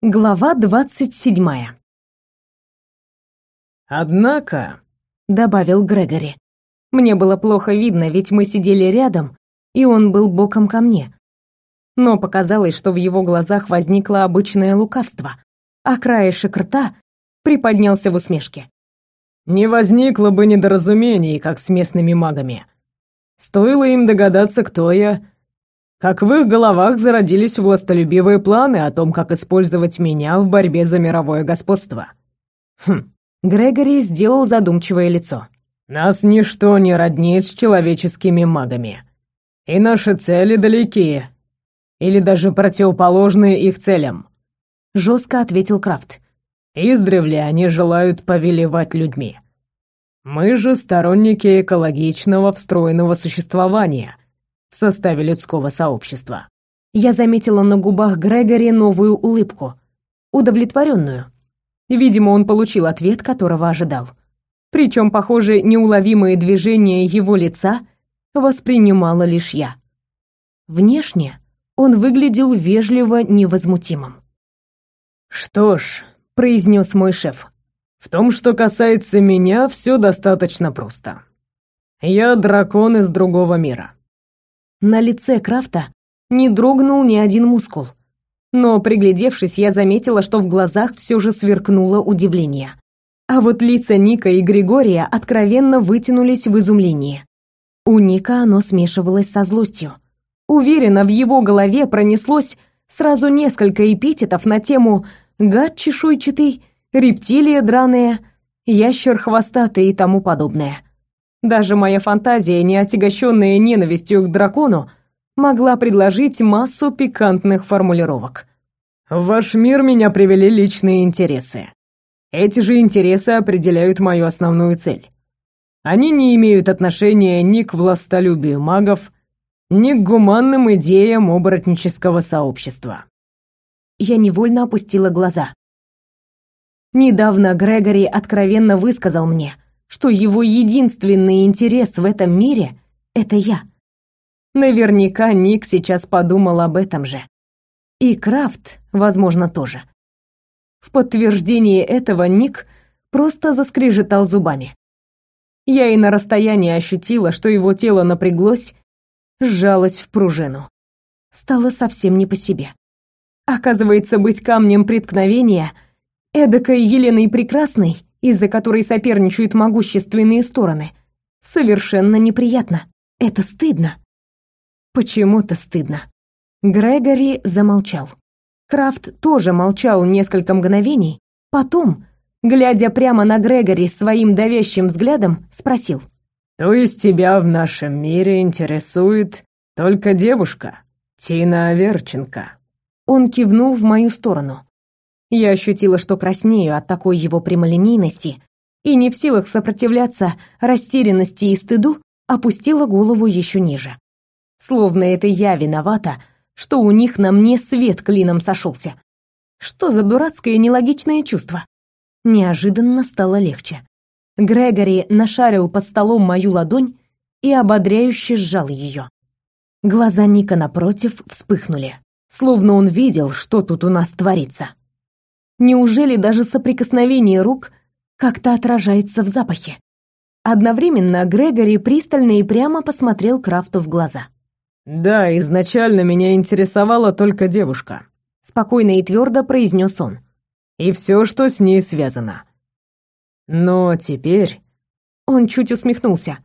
Глава двадцать седьмая. «Однако», — добавил Грегори, — «мне было плохо видно, ведь мы сидели рядом, и он был боком ко мне. Но показалось, что в его глазах возникло обычное лукавство, а краешек рта приподнялся в усмешке. «Не возникло бы недоразумений, как с местными магами. Стоило им догадаться, кто я, как в их головах зародились властолюбивые планы о том, как использовать меня в борьбе за мировое господство. Хм. Грегори сделал задумчивое лицо. Нас ничто не роднит с человеческими магами. И наши цели далеки, или даже противоположные их целям. Жестко ответил Крафт. Издревле они желают повелевать людьми. Мы же сторонники экологичного встроенного существования — в составе людского сообщества. Я заметила на губах Грегори новую улыбку, удовлетворенную. Видимо, он получил ответ, которого ожидал. Причем, похоже, неуловимые движения его лица воспринимала лишь я. Внешне он выглядел вежливо невозмутимым. «Что ж», — произнес мой шеф, — «в том, что касается меня, все достаточно просто. Я дракон из другого мира. На лице Крафта не дрогнул ни один мускул. Но, приглядевшись, я заметила, что в глазах все же сверкнуло удивление. А вот лица Ника и Григория откровенно вытянулись в изумлении. У Ника оно смешивалось со злостью. Уверена, в его голове пронеслось сразу несколько эпитетов на тему «гад чешуйчатый», «рептилия драная», «ящер хвостатый» и тому подобное. Даже моя фантазия, не отягощенная ненавистью к дракону, могла предложить массу пикантных формулировок. «В ваш мир меня привели личные интересы. Эти же интересы определяют мою основную цель. Они не имеют отношения ни к властолюбию магов, ни к гуманным идеям оборотнического сообщества». Я невольно опустила глаза. Недавно Грегори откровенно высказал мне – что его единственный интерес в этом мире — это я. Наверняка Ник сейчас подумал об этом же. И Крафт, возможно, тоже. В подтверждение этого Ник просто заскрежетал зубами. Я и на расстоянии ощутила, что его тело напряглось, сжалось в пружину. Стало совсем не по себе. Оказывается, быть камнем преткновения, эдакой Еленой Прекрасной, из-за которой соперничают могущественные стороны, совершенно неприятно. Это стыдно. Почему-то стыдно. Грегори замолчал. Крафт тоже молчал несколько мгновений, потом, глядя прямо на Грегори своим давящим взглядом, спросил: "То есть тебя в нашем мире интересует только девушка, Тина Аверченко?" Он кивнул в мою сторону. Я ощутила, что краснею от такой его прямолинейности, и не в силах сопротивляться растерянности и стыду, опустила голову еще ниже. Словно это я виновата, что у них на мне свет клином сошелся. Что за дурацкое нелогичное чувство? Неожиданно стало легче. Грегори нашарил под столом мою ладонь и ободряюще сжал ее. Глаза Ника напротив вспыхнули, словно он видел, что тут у нас творится. Неужели даже соприкосновение рук как-то отражается в запахе? Одновременно Грегори пристально и прямо посмотрел Крафту в глаза. «Да, изначально меня интересовала только девушка», — спокойно и твердо произнес он. «И все, что с ней связано. Но теперь...» Он чуть усмехнулся.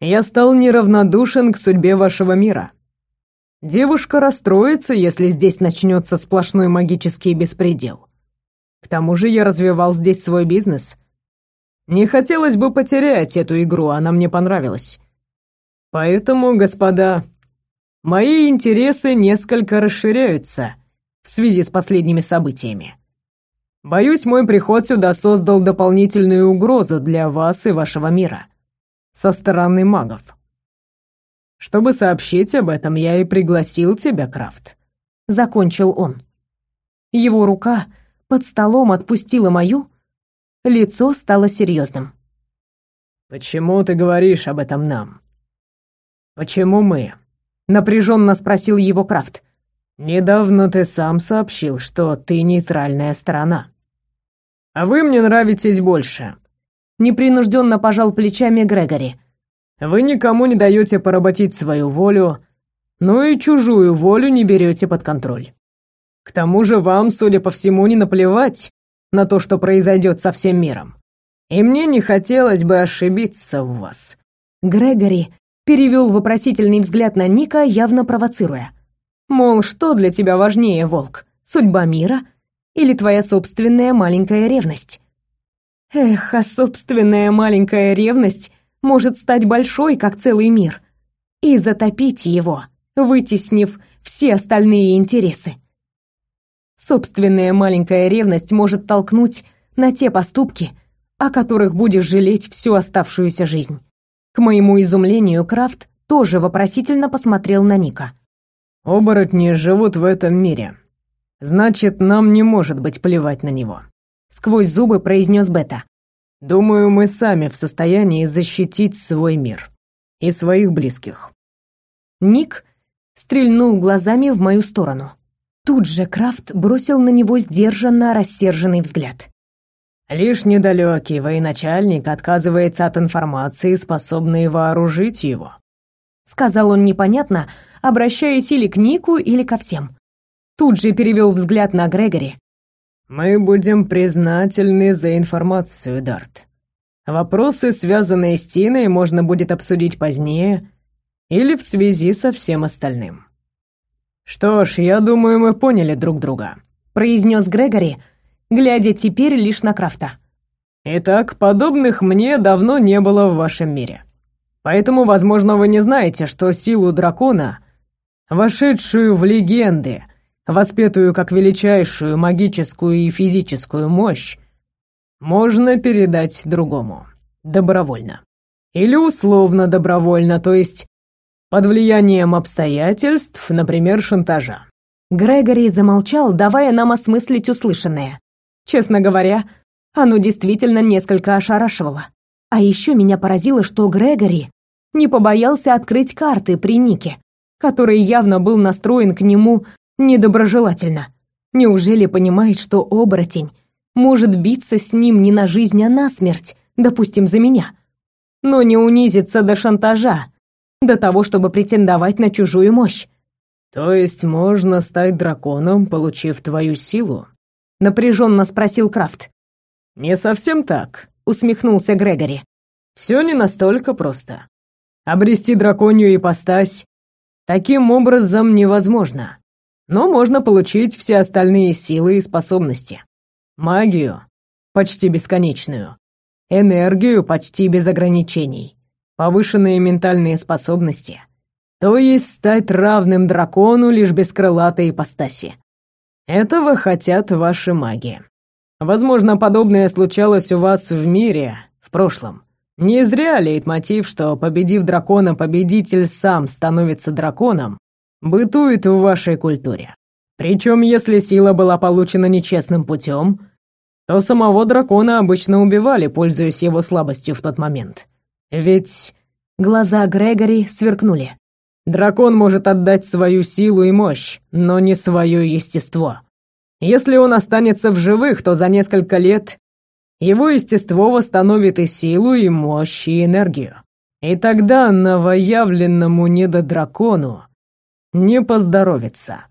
«Я стал неравнодушен к судьбе вашего мира. Девушка расстроится, если здесь начнется сплошной магический беспредел. К тому же я развивал здесь свой бизнес. Не хотелось бы потерять эту игру, она мне понравилась. Поэтому, господа, мои интересы несколько расширяются в связи с последними событиями. Боюсь, мой приход сюда создал дополнительную угрозу для вас и вашего мира со стороны магов. Чтобы сообщить об этом, я и пригласил тебя, Крафт. Закончил он. Его рука под столом отпустила мою, лицо стало серьезным. «Почему ты говоришь об этом нам? Почему мы?» — напряженно спросил его Крафт. Недавно ты сам сообщил, что ты нейтральная сторона. А вы мне нравитесь больше. Непринужденно пожал плечами Грегори. Вы никому не даете поработить свою волю, но и чужую волю не берете под контроль. К тому же вам, судя по всему, не наплевать на то, что произойдет со всем миром. И мне не хотелось бы ошибиться в вас. Грегори перевел вопросительный взгляд на Ника, явно провоцируя. Мол, что для тебя важнее, волк? Судьба мира или твоя собственная маленькая ревность? Эх, а собственная маленькая ревность может стать большой, как целый мир, и затопить его, вытеснив все остальные интересы. Собственная маленькая ревность может толкнуть на те поступки, о которых будешь жалеть всю оставшуюся жизнь. К моему изумлению, Крафт тоже вопросительно посмотрел на Ника. Оборотни живут в этом мире. Значит, нам не может быть плевать на него. Сквозь зубы произнес Бета. Думаю, мы сами в состоянии защитить свой мир и своих близких. Ник стрельнул глазами в мою сторону. Тут же Крафт бросил на него сдержанно рассерженный взгляд. Лишь недалекий военачальник отказывается от информации, способной вооружить его. Сказал он непонятно, обращаясь или к Нику, или ко всем. Тут же перевел взгляд на Грегори. «Мы будем признательны за информацию, Дарт. Вопросы, связанные с Тиной, можно будет обсудить позднее или в связи со всем остальным». «Что ж, я думаю, мы поняли друг друга», — произнес Грегори, глядя теперь лишь на Крафта. «Итак, подобных мне давно не было в вашем мире. Поэтому, возможно, вы не знаете, что силу дракона вошедшую в легенды, воспетую как величайшую магическую и физическую мощь, можно передать другому, добровольно. Или условно добровольно, то есть под влиянием обстоятельств, например, шантажа. Грегори замолчал, давая нам осмыслить услышанное. Честно говоря, оно действительно несколько ошарашивало. А еще меня поразило, что Грегори не побоялся открыть карты при Нике, который явно был настроен к нему недоброжелательно. Неужели понимает, что оборотень может биться с ним не на жизнь, а на смерть, допустим, за меня, но не унизиться до шантажа, до того, чтобы претендовать на чужую мощь? То есть можно стать драконом, получив твою силу? напряженно спросил Крафт. Не совсем так, усмехнулся Грегори. Все не настолько просто. Обрести драконью ипостась Таким образом невозможно. Но можно получить все остальные силы и способности. Магию, почти бесконечную. Энергию, почти без ограничений. Повышенные ментальные способности. То есть стать равным дракону лишь без крылатой ипостаси. Этого хотят ваши маги. Возможно, подобное случалось у вас в мире в прошлом. Не зря лейтмотив, что, победив дракона, победитель сам становится драконом, бытует в вашей культуре. Причем, если сила была получена нечестным путем, то самого дракона обычно убивали, пользуясь его слабостью в тот момент. Ведь глаза Грегори сверкнули. Дракон может отдать свою силу и мощь, но не свое естество. Если он останется в живых, то за несколько лет его естество восстановит и силу, и мощь, и энергию. И тогда новоявленному недодракону не поздоровится.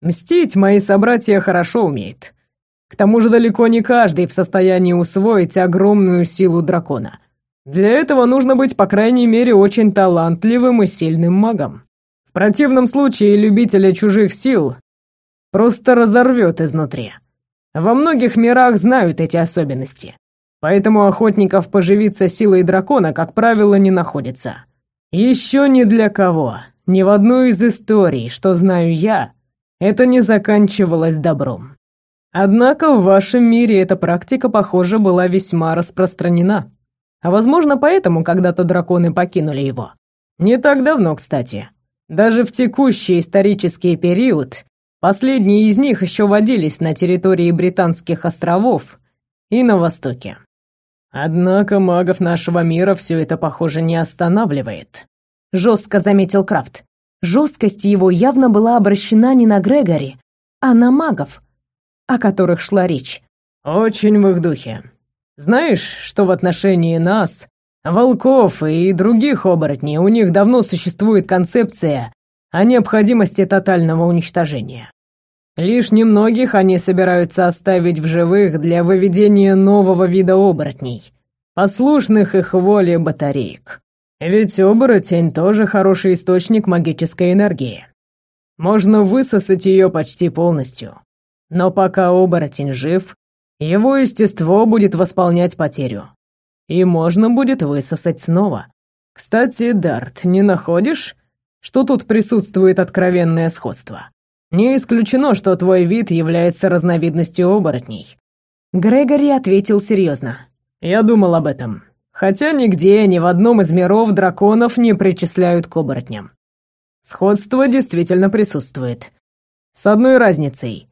Мстить мои собратья хорошо умеют. К тому же далеко не каждый в состоянии усвоить огромную силу дракона. Для этого нужно быть, по крайней мере, очень талантливым и сильным магом. В противном случае любителя чужих сил просто разорвет изнутри. Во многих мирах знают эти особенности. Поэтому охотников поживиться силой дракона, как правило, не находится. Еще ни для кого, ни в одной из историй, что знаю я, это не заканчивалось добром. Однако в вашем мире эта практика, похоже, была весьма распространена. А возможно, поэтому когда-то драконы покинули его. Не так давно, кстати. Даже в текущий исторический период Последние из них еще водились на территории Британских островов и на Востоке. Однако магов нашего мира все это, похоже, не останавливает. Жестко заметил Крафт. Жесткость его явно была обращена не на Грегори, а на магов, о которых шла речь. «Очень в их духе. Знаешь, что в отношении нас, волков и других оборотней, у них давно существует концепция о необходимости тотального уничтожения. Лишь немногих они собираются оставить в живых для выведения нового вида оборотней, послушных их воле батареек. Ведь оборотень тоже хороший источник магической энергии. Можно высосать ее почти полностью. Но пока оборотень жив, его естество будет восполнять потерю. И можно будет высосать снова. Кстати, Дарт, не находишь, что тут присутствует откровенное сходство? Не исключено, что твой вид является разновидностью оборотней. Грегори ответил серьезно. Я думал об этом. Хотя нигде, ни в одном из миров драконов не причисляют к оборотням. Сходство действительно присутствует. С одной разницей.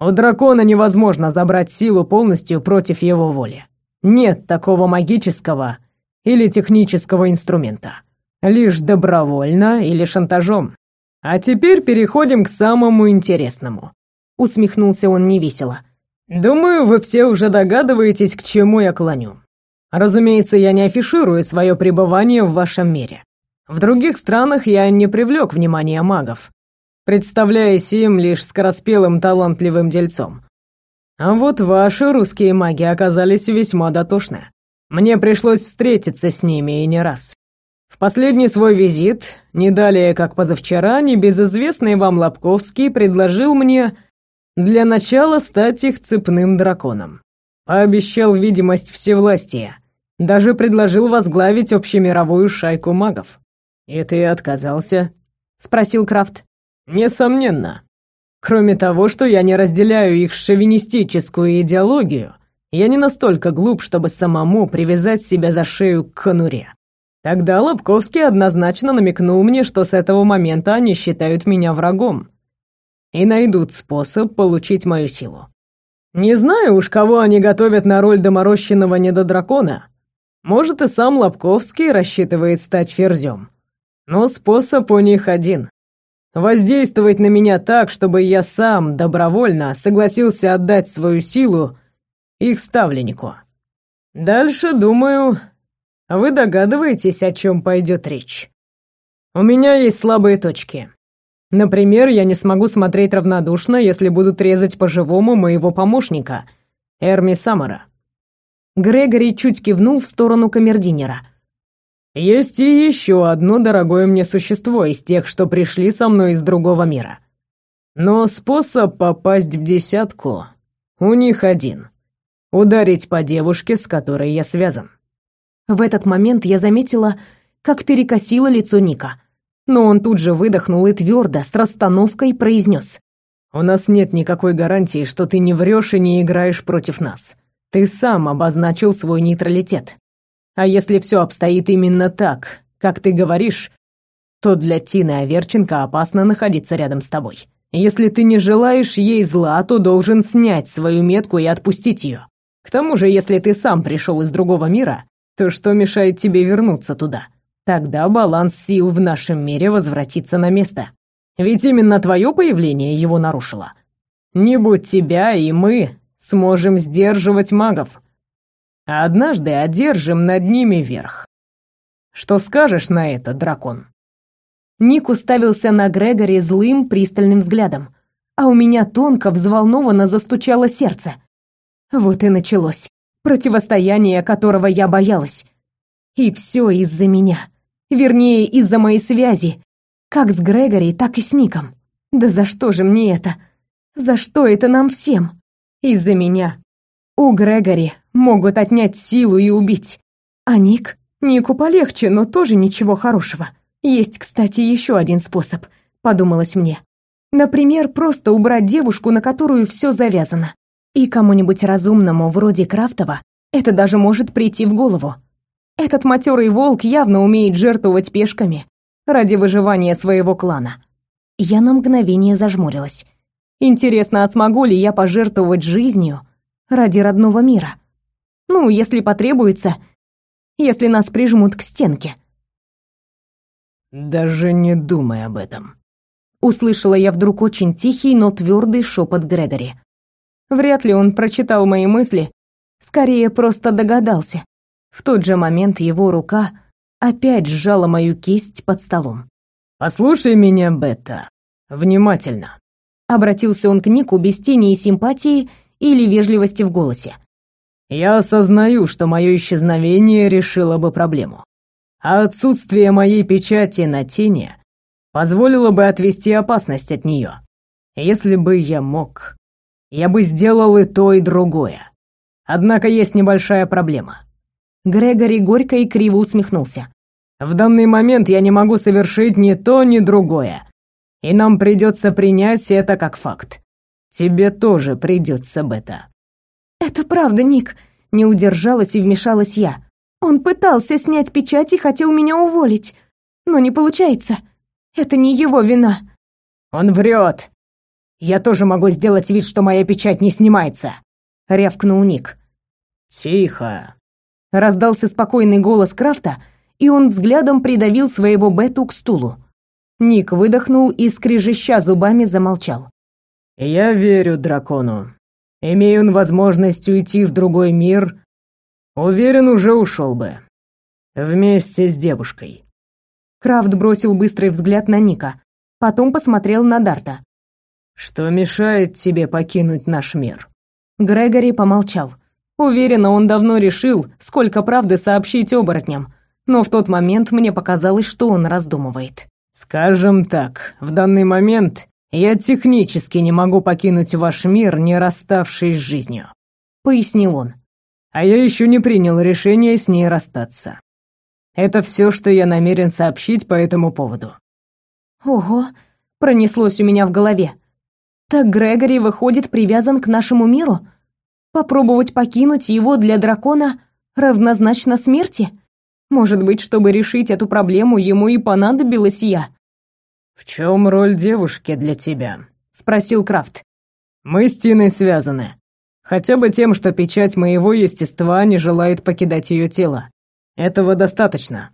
У дракона невозможно забрать силу полностью против его воли. Нет такого магического или технического инструмента. Лишь добровольно или шантажом. А теперь переходим к самому интересному. Усмехнулся он невесело. Думаю, вы все уже догадываетесь, к чему я клоню. Разумеется, я не афиширую свое пребывание в вашем мире. В других странах я не привлек внимания магов представляясь им лишь скороспелым талантливым дельцом. А вот ваши русские маги оказались весьма дотошны. Мне пришлось встретиться с ними и не раз. В последний свой визит, не далее как позавчера, небезызвестный вам Лобковский предложил мне для начала стать их цепным драконом. Пообещал видимость всевластия. Даже предложил возглавить общемировую шайку магов. «И ты отказался?» — спросил Крафт. Несомненно. Кроме того, что я не разделяю их шовинистическую идеологию, я не настолько глуп, чтобы самому привязать себя за шею к конуре. Тогда Лобковский однозначно намекнул мне, что с этого момента они считают меня врагом и найдут способ получить мою силу. Не знаю уж, кого они готовят на роль доморощенного недодракона. Может, и сам Лобковский рассчитывает стать ферзем. Но способ у них один воздействовать на меня так, чтобы я сам добровольно согласился отдать свою силу их ставленнику. Дальше, думаю, вы догадываетесь, о чем пойдет речь. У меня есть слабые точки. Например, я не смогу смотреть равнодушно, если будут резать по-живому моего помощника, Эрми Самара. Грегори чуть кивнул в сторону камердинера. Есть и еще одно дорогое мне существо из тех, что пришли со мной из другого мира. Но способ попасть в десятку у них один — ударить по девушке, с которой я связан. В этот момент я заметила, как перекосило лицо Ника. Но он тут же выдохнул и твердо, с расстановкой произнес. «У нас нет никакой гарантии, что ты не врешь и не играешь против нас. Ты сам обозначил свой нейтралитет. А если все обстоит именно так, как ты говоришь, то для Тины Аверченко опасно находиться рядом с тобой. Если ты не желаешь ей зла, то должен снять свою метку и отпустить ее. К тому же, если ты сам пришел из другого мира, то что мешает тебе вернуться туда? Тогда баланс сил в нашем мире возвратится на место. Ведь именно твое появление его нарушило. Не будь тебя, и мы сможем сдерживать магов а однажды одержим над ними верх. Что скажешь на это, дракон?» Ник уставился на Грегори злым, пристальным взглядом, а у меня тонко, взволнованно застучало сердце. Вот и началось, противостояние которого я боялась. И все из-за меня. Вернее, из-за моей связи. Как с Грегори, так и с Ником. Да за что же мне это? За что это нам всем? Из-за меня. У Грегори могут отнять силу и убить. А Ник? Нику полегче, но тоже ничего хорошего. Есть, кстати, еще один способ, подумалось мне. Например, просто убрать девушку, на которую все завязано. И кому-нибудь разумному, вроде Крафтова, это даже может прийти в голову. Этот матерый волк явно умеет жертвовать пешками ради выживания своего клана. Я на мгновение зажмурилась. Интересно, а смогу ли я пожертвовать жизнью ради родного мира? Ну, если потребуется, если нас прижмут к стенке. Даже не думай об этом, услышала я вдруг очень тихий, но твердый шепот Грегори. Вряд ли он прочитал мои мысли, скорее просто догадался. В тот же момент его рука опять сжала мою кисть под столом. «Послушай меня, Бетта, внимательно», — обратился он к Нику без тени и симпатии или вежливости в голосе. «Я осознаю, что мое исчезновение решило бы проблему, а отсутствие моей печати на тени позволило бы отвести опасность от нее. Если бы я мог, я бы сделал и то, и другое. Однако есть небольшая проблема. Грегори горько и криво усмехнулся. В данный момент я не могу совершить ни то, ни другое. И нам придется принять это как факт. Тебе тоже придется, Бета. Это правда, Ник. Не удержалась и вмешалась я. Он пытался снять печать и хотел меня уволить. Но не получается. Это не его вина. Он врет. Я тоже могу сделать вид, что моя печать не снимается, рявкнул Ник. Тихо. Раздался спокойный голос Крафта, и он взглядом придавил своего Бету к стулу. Ник выдохнул и скрежеща зубами замолчал. Я верю дракону. Имею он возможность уйти в другой мир, уверен, уже ушел бы. Вместе с девушкой. Крафт бросил быстрый взгляд на Ника, потом посмотрел на Дарта. Что мешает тебе покинуть наш мир? Грегори помолчал. Уверена, он давно решил, сколько правды сообщить оборотням, но в тот момент мне показалось, что он раздумывает. Скажем так, в данный момент я технически не могу покинуть ваш мир, не расставшись с жизнью, пояснил он. А я еще не принял решение с ней расстаться. Это все, что я намерен сообщить по этому поводу. Ого, пронеслось у меня в голове. Так Грегори выходит привязан к нашему миру? Попробовать покинуть его для дракона равнозначно смерти? Может быть, чтобы решить эту проблему, ему и понадобилась я? «В чем роль девушки для тебя?» — спросил Крафт. «Мы с Тиной связаны. Хотя бы тем, что печать моего естества не желает покидать ее тело. Этого достаточно».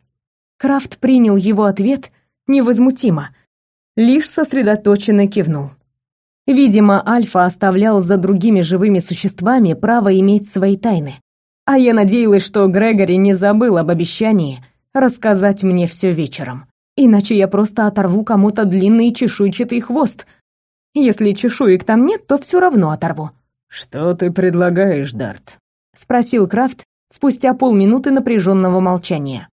Крафт принял его ответ невозмутимо, лишь сосредоточенно кивнул. Видимо, Альфа оставлял за другими живыми существами право иметь свои тайны. А я надеялась, что Грегори не забыл об обещании рассказать мне все вечером. Иначе я просто оторву кому-то длинный чешуйчатый хвост. Если чешуек там нет, то все равно оторву. «Что ты предлагаешь, Дарт?» — спросил Крафт спустя полминуты напряженного молчания.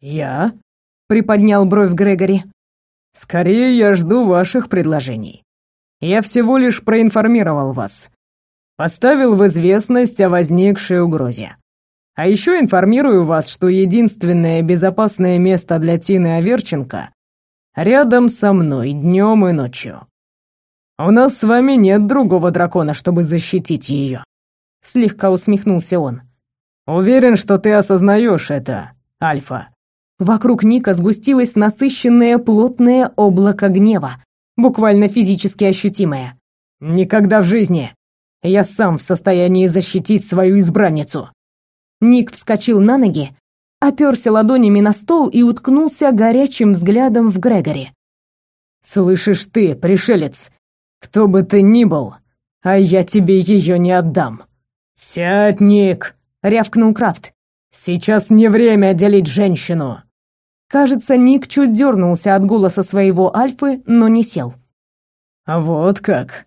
«Я?» — приподнял бровь Грегори. «Скорее я жду ваших предложений. Я всего лишь проинформировал вас. Поставил в известность о возникшей угрозе. А еще информирую вас, что единственное безопасное место для Тины Аверченко рядом со мной днем и ночью. У нас с вами нет другого дракона, чтобы защитить ее. Слегка усмехнулся он. Уверен, что ты осознаешь это, Альфа. Вокруг Ника сгустилось насыщенное плотное облако гнева, буквально физически ощутимое. Никогда в жизни. Я сам в состоянии защитить свою избранницу. Ник вскочил на ноги, оперся ладонями на стол и уткнулся горячим взглядом в Грегори. «Слышишь ты, пришелец, кто бы ты ни был, а я тебе ее не отдам. Сядь, Ник!» — рявкнул Крафт. «Сейчас не время делить женщину. Кажется, Ник чуть дернулся от голоса своего Альфы, но не сел. «А вот как?»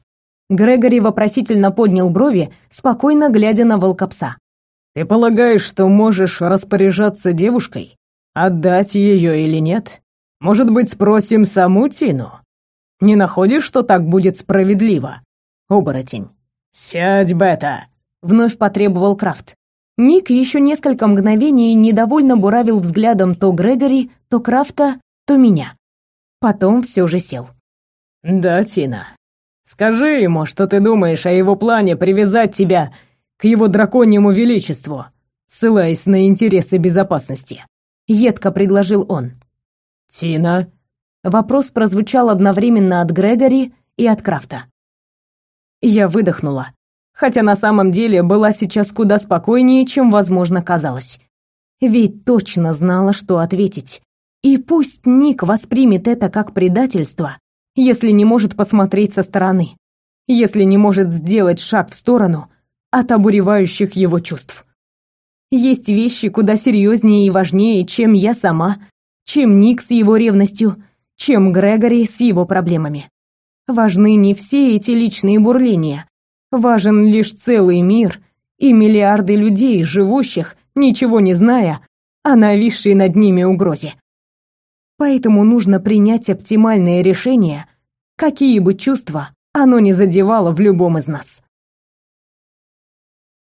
Грегори вопросительно поднял брови, спокойно глядя на волкопса. «Ты полагаешь, что можешь распоряжаться девушкой? Отдать ее или нет? Может быть, спросим саму Тину? Не находишь, что так будет справедливо? Оборотень. Сядь, Бета!» Вновь потребовал Крафт. Ник еще несколько мгновений недовольно буравил взглядом то Грегори, то Крафта, то меня. Потом все же сел. «Да, Тина. Скажи ему, что ты думаешь о его плане привязать тебя к его драконьему величеству, ссылаясь на интересы безопасности», — едко предложил он. «Тина?» Вопрос прозвучал одновременно от Грегори и от Крафта. Я выдохнула хотя на самом деле была сейчас куда спокойнее, чем, возможно, казалось. Ведь точно знала, что ответить. И пусть Ник воспримет это как предательство, если не может посмотреть со стороны, если не может сделать шаг в сторону от обуревающих его чувств. Есть вещи куда серьезнее и важнее, чем я сама, чем Ник с его ревностью, чем Грегори с его проблемами. Важны не все эти личные бурления. Важен лишь целый мир и миллиарды людей, живущих, ничего не зная о нависшей над ними угрозе. Поэтому нужно принять оптимальное решение, какие бы чувства оно ни задевало в любом из нас.